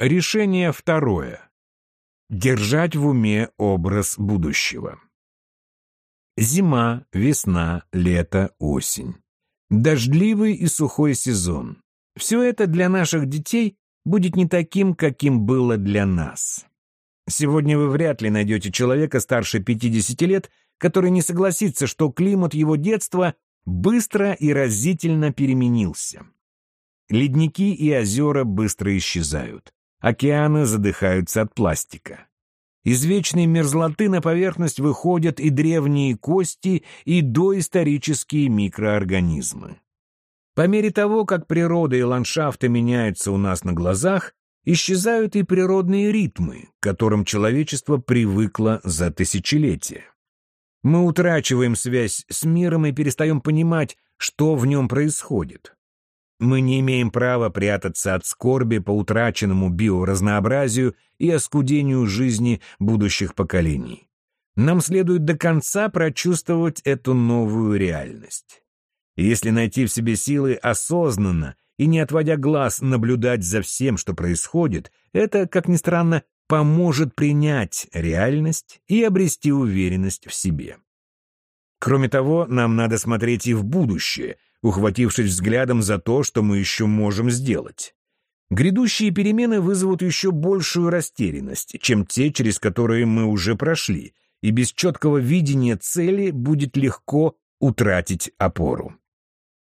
Решение второе. Держать в уме образ будущего. Зима, весна, лето, осень. Дождливый и сухой сезон. Все это для наших детей будет не таким, каким было для нас. Сегодня вы вряд ли найдете человека старше 50 лет, который не согласится, что климат его детства быстро и разительно переменился. Ледники и озера быстро исчезают. Океаны задыхаются от пластика. Из вечной мерзлоты на поверхность выходят и древние кости, и доисторические микроорганизмы. По мере того, как природа и ландшафты меняются у нас на глазах, исчезают и природные ритмы, к которым человечество привыкло за тысячелетия. Мы утрачиваем связь с миром и перестаем понимать, что в нем происходит. Мы не имеем права прятаться от скорби по утраченному биоразнообразию и оскудению жизни будущих поколений. Нам следует до конца прочувствовать эту новую реальность. если найти в себе силы осознанно и не отводя глаз наблюдать за всем, что происходит, это, как ни странно, поможет принять реальность и обрести уверенность в себе. Кроме того, нам надо смотреть и в будущее, ухватившись взглядом за то, что мы еще можем сделать. Грядущие перемены вызовут еще большую растерянность, чем те, через которые мы уже прошли, и без четкого видения цели будет легко утратить опору.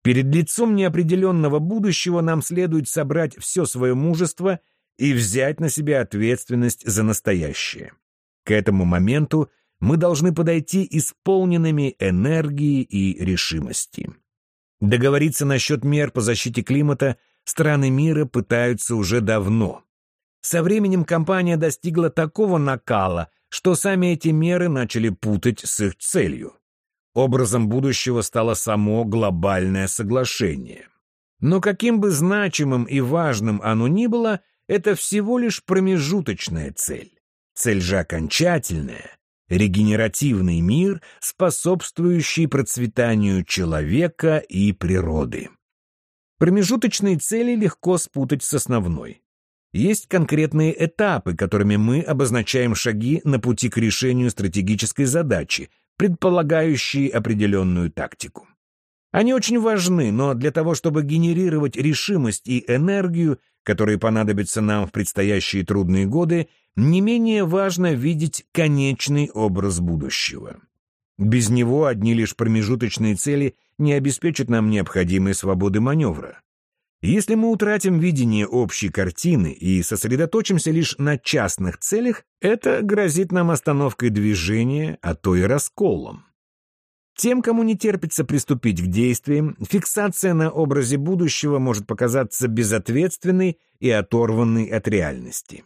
Перед лицом неопределенного будущего нам следует собрать все свое мужество и взять на себя ответственность за настоящее. К этому моменту мы должны подойти исполненными энергии и решимости. Договориться насчет мер по защите климата страны мира пытаются уже давно. Со временем компания достигла такого накала, что сами эти меры начали путать с их целью. Образом будущего стало само глобальное соглашение. Но каким бы значимым и важным оно ни было, это всего лишь промежуточная цель. Цель же окончательная регенеративный мир, способствующий процветанию человека и природы. Промежуточные цели легко спутать с основной. Есть конкретные этапы, которыми мы обозначаем шаги на пути к решению стратегической задачи, предполагающие определенную тактику. Они очень важны, но для того, чтобы генерировать решимость и энергию, которые понадобятся нам в предстоящие трудные годы, не менее важно видеть конечный образ будущего. Без него одни лишь промежуточные цели не обеспечат нам необходимой свободы маневра. Если мы утратим видение общей картины и сосредоточимся лишь на частных целях, это грозит нам остановкой движения, а то и расколом. Тем, кому не терпится приступить к действиям, фиксация на образе будущего может показаться безответственной и оторванной от реальности.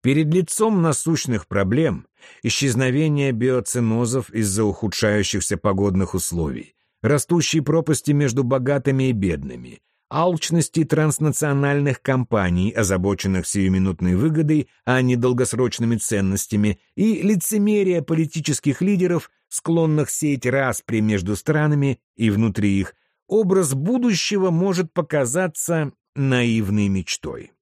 Перед лицом насущных проблем исчезновение биоценозов из-за ухудшающихся погодных условий, растущей пропасти между богатыми и бедными, алчности транснациональных компаний, озабоченных сиюминутной выгодой, а не долгосрочными ценностями, и лицемерия политических лидеров, склонных сеять распри между странами и внутри их, образ будущего может показаться наивной мечтой.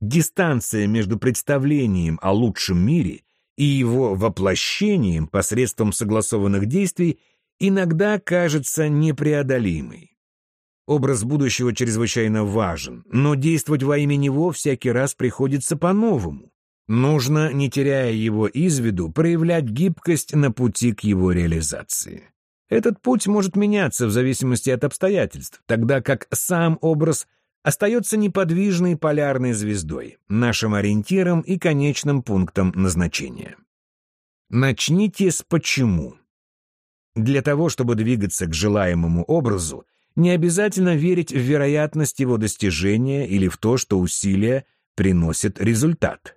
Дистанция между представлением о лучшем мире и его воплощением посредством согласованных действий иногда кажется непреодолимой. Образ будущего чрезвычайно важен, но действовать во имя него всякий раз приходится по-новому. Нужно, не теряя его из виду, проявлять гибкость на пути к его реализации. Этот путь может меняться в зависимости от обстоятельств, тогда как сам образ – остается неподвижной полярной звездой, нашим ориентиром и конечным пунктом назначения. Начните с «почему». Для того, чтобы двигаться к желаемому образу, не обязательно верить в вероятность его достижения или в то, что усилия приносят результат.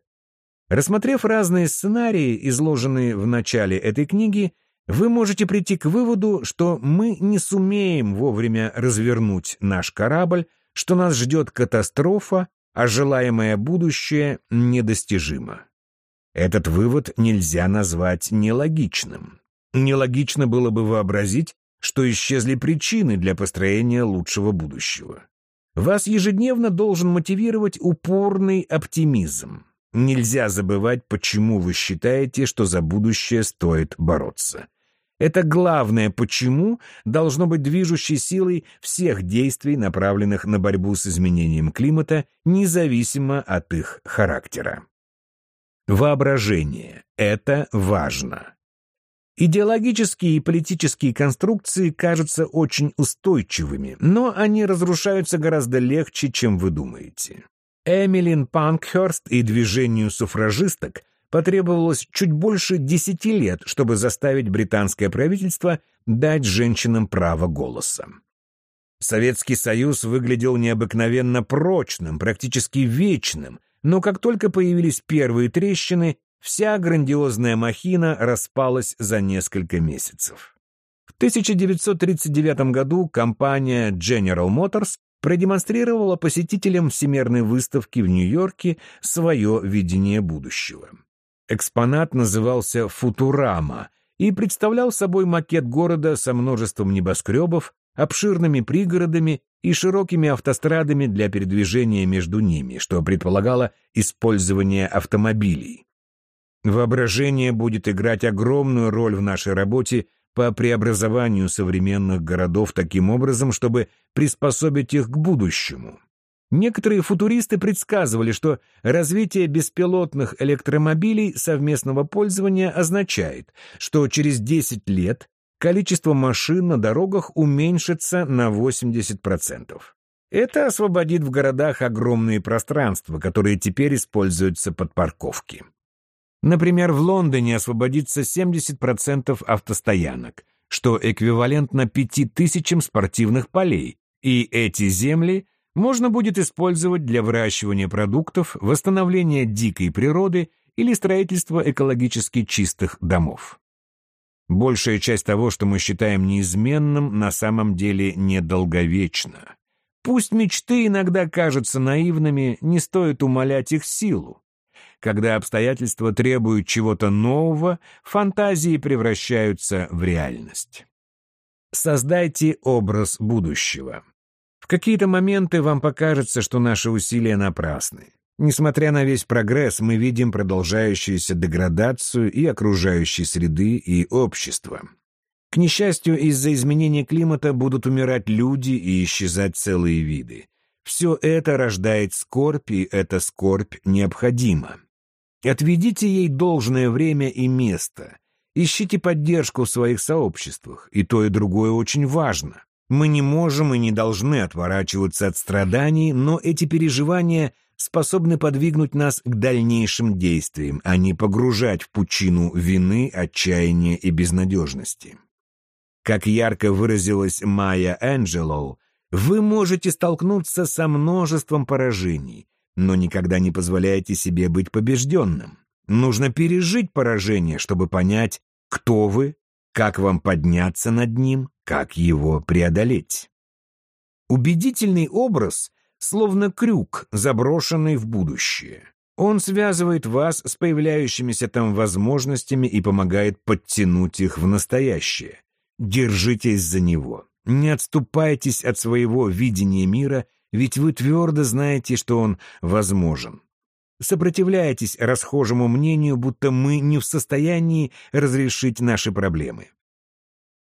Рассмотрев разные сценарии, изложенные в начале этой книги, вы можете прийти к выводу, что мы не сумеем вовремя развернуть наш корабль, что нас ждет катастрофа, а желаемое будущее недостижимо. Этот вывод нельзя назвать нелогичным. Нелогично было бы вообразить, что исчезли причины для построения лучшего будущего. Вас ежедневно должен мотивировать упорный оптимизм. Нельзя забывать, почему вы считаете, что за будущее стоит бороться. Это главное «почему» должно быть движущей силой всех действий, направленных на борьбу с изменением климата, независимо от их характера. Воображение — это важно. Идеологические и политические конструкции кажутся очень устойчивыми, но они разрушаются гораздо легче, чем вы думаете. Эмилин Панкхерст и движению суфражисток потребовалось чуть больше десяти лет, чтобы заставить британское правительство дать женщинам право голоса. Советский Союз выглядел необыкновенно прочным, практически вечным, но как только появились первые трещины, вся грандиозная махина распалась за несколько месяцев. В 1939 году компания General Motors продемонстрировала посетителям Всемирной выставки в Нью-Йорке свое видение будущего. Экспонат назывался «Футурама» и представлял собой макет города со множеством небоскребов, обширными пригородами и широкими автострадами для передвижения между ними, что предполагало использование автомобилей. Воображение будет играть огромную роль в нашей работе по преобразованию современных городов таким образом, чтобы приспособить их к будущему. Некоторые футуристы предсказывали, что развитие беспилотных электромобилей совместного пользования означает, что через 10 лет количество машин на дорогах уменьшится на 80%. Это освободит в городах огромные пространства, которые теперь используются под парковки. Например, в Лондоне освободится 70% автостоянок, что эквивалентно 5000 спортивных полей, и эти земли можно будет использовать для выращивания продуктов, восстановления дикой природы или строительства экологически чистых домов. Большая часть того, что мы считаем неизменным, на самом деле недолговечна. Пусть мечты иногда кажутся наивными, не стоит умалять их силу. Когда обстоятельства требуют чего-то нового, фантазии превращаются в реальность. Создайте образ будущего. В какие-то моменты вам покажется, что наши усилия напрасны. Несмотря на весь прогресс, мы видим продолжающуюся деградацию и окружающей среды, и общества. К несчастью, из-за изменения климата будут умирать люди и исчезать целые виды. Все это рождает скорбь, и эта скорбь необходима. Отведите ей должное время и место. Ищите поддержку в своих сообществах, и то и другое очень важно. Мы не можем и не должны отворачиваться от страданий, но эти переживания способны подвигнуть нас к дальнейшим действиям, а не погружать в пучину вины, отчаяния и безнадежности. Как ярко выразилась Майя Энджелоу, вы можете столкнуться со множеством поражений, но никогда не позволяйте себе быть побежденным. Нужно пережить поражение, чтобы понять, кто вы, как вам подняться над ним, как его преодолеть. Убедительный образ словно крюк, заброшенный в будущее. Он связывает вас с появляющимися там возможностями и помогает подтянуть их в настоящее. Держитесь за него. Не отступайтесь от своего видения мира ведь вы твердо знаете, что он возможен. Сопротивляйтесь расхожему мнению, будто мы не в состоянии разрешить наши проблемы.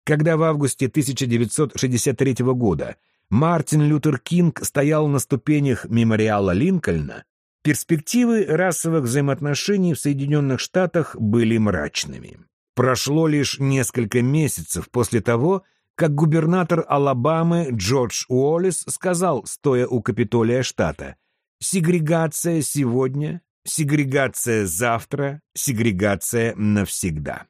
Когда в августе 1963 года Мартин Лютер Кинг стоял на ступенях мемориала Линкольна, перспективы расовых взаимоотношений в Соединенных Штатах были мрачными. Прошло лишь несколько месяцев после того, как губернатор Алабамы Джордж Уоллес сказал, стоя у Капитолия штата, «Сегрегация сегодня, сегрегация завтра, сегрегация навсегда».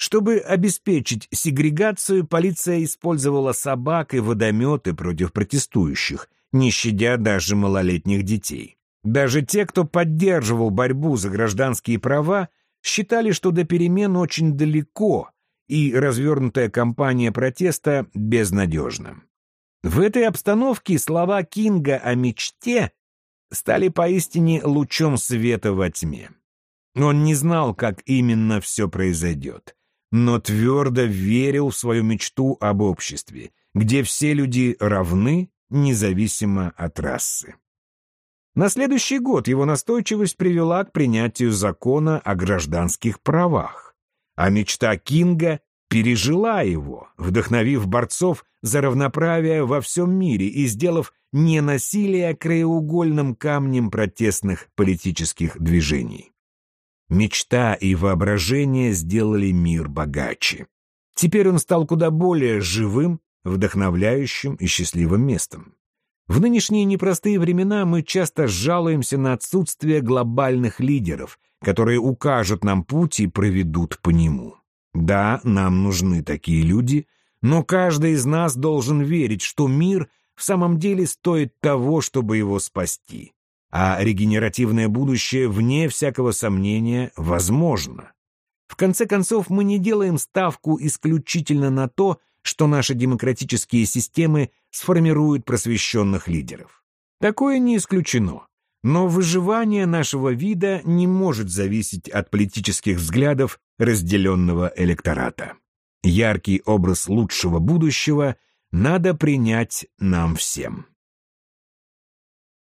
Чтобы обеспечить сегрегацию, полиция использовала собак и водометы против протестующих, не щадя даже малолетних детей. Даже те, кто поддерживал борьбу за гражданские права, считали, что до перемен очень далеко, и развернутая кампания протеста безнадежна. В этой обстановке слова Кинга о мечте стали поистине лучом света во тьме. Он не знал, как именно все произойдет, но твердо верил в свою мечту об обществе, где все люди равны, независимо от расы. На следующий год его настойчивость привела к принятию закона о гражданских правах, а мечта Кинга пережила его, вдохновив борцов за равноправие во всем мире и сделав ненасилие краеугольным камнем протестных политических движений. Мечта и воображение сделали мир богаче. Теперь он стал куда более живым, вдохновляющим и счастливым местом. В нынешние непростые времена мы часто жалуемся на отсутствие глобальных лидеров, которые укажут нам путь и проведут по нему. Да, нам нужны такие люди, но каждый из нас должен верить, что мир в самом деле стоит того, чтобы его спасти. А регенеративное будущее, вне всякого сомнения, возможно. В конце концов, мы не делаем ставку исключительно на то, что наши демократические системы сформируют просвещенных лидеров. Такое не исключено. Но выживание нашего вида не может зависеть от политических взглядов разделенного электората. Яркий образ лучшего будущего надо принять нам всем.